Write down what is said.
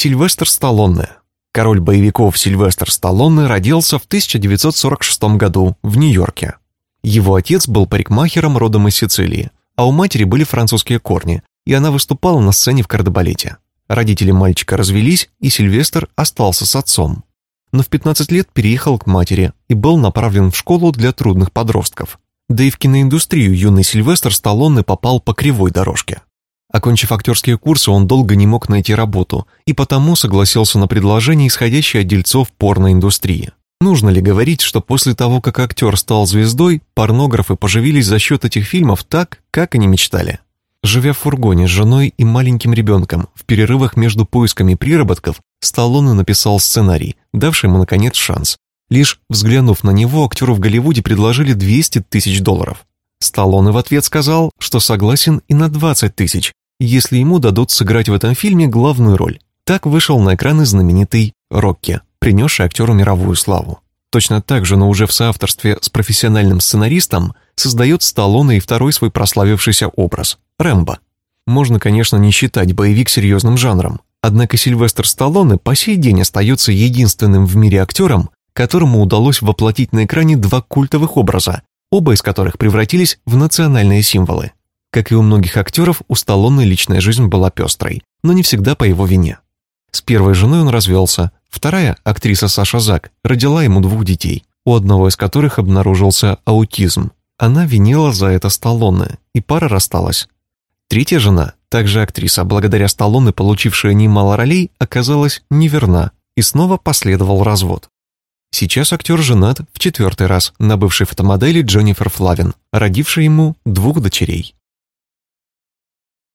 Сильвестр Сталлоне. Король боевиков Сильвестр Сталлоне родился в 1946 году в Нью-Йорке. Его отец был парикмахером родом из Сицилии, а у матери были французские корни, и она выступала на сцене в кардебалете. Родители мальчика развелись, и Сильвестр остался с отцом. Но в 15 лет переехал к матери и был направлен в школу для трудных подростков. Да и в киноиндустрию юный Сильвестр Сталлоне попал по кривой дорожке. Окончив актерские курсы, он долго не мог найти работу и потому согласился на предложение, исходящее от дельцов порноиндустрии. Нужно ли говорить, что после того, как актер стал звездой, порнографы поживились за счет этих фильмов так, как они мечтали? Живя в фургоне с женой и маленьким ребенком, в перерывах между поисками приработков, Сталлоне написал сценарий, давший ему, наконец, шанс. Лишь взглянув на него, актеру в Голливуде предложили 200 тысяч долларов. Сталлоне в ответ сказал, что согласен и на 20 тысяч, если ему дадут сыграть в этом фильме главную роль. Так вышел на экраны знаменитый «Рокки», принесший актеру мировую славу. Точно так же, но уже в соавторстве с профессиональным сценаристом, создает Сталлоне и второй свой прославившийся образ – Рэмбо. Можно, конечно, не считать боевик серьезным жанром, однако Сильвестр Сталлоне по сей день остается единственным в мире актером, которому удалось воплотить на экране два культовых образа, оба из которых превратились в национальные символы. Как и у многих актеров, у Сталлоне личная жизнь была пестрой, но не всегда по его вине. С первой женой он развелся, вторая, актриса Саша Зак, родила ему двух детей, у одного из которых обнаружился аутизм. Она винила за это Сталлоне, и пара рассталась. Третья жена, также актриса, благодаря Сталлоне, получившая немало ролей, оказалась неверна, и снова последовал развод. Сейчас актер женат в четвертый раз на бывшей фотомодели Дженнифер Флавин, родившей ему двух дочерей.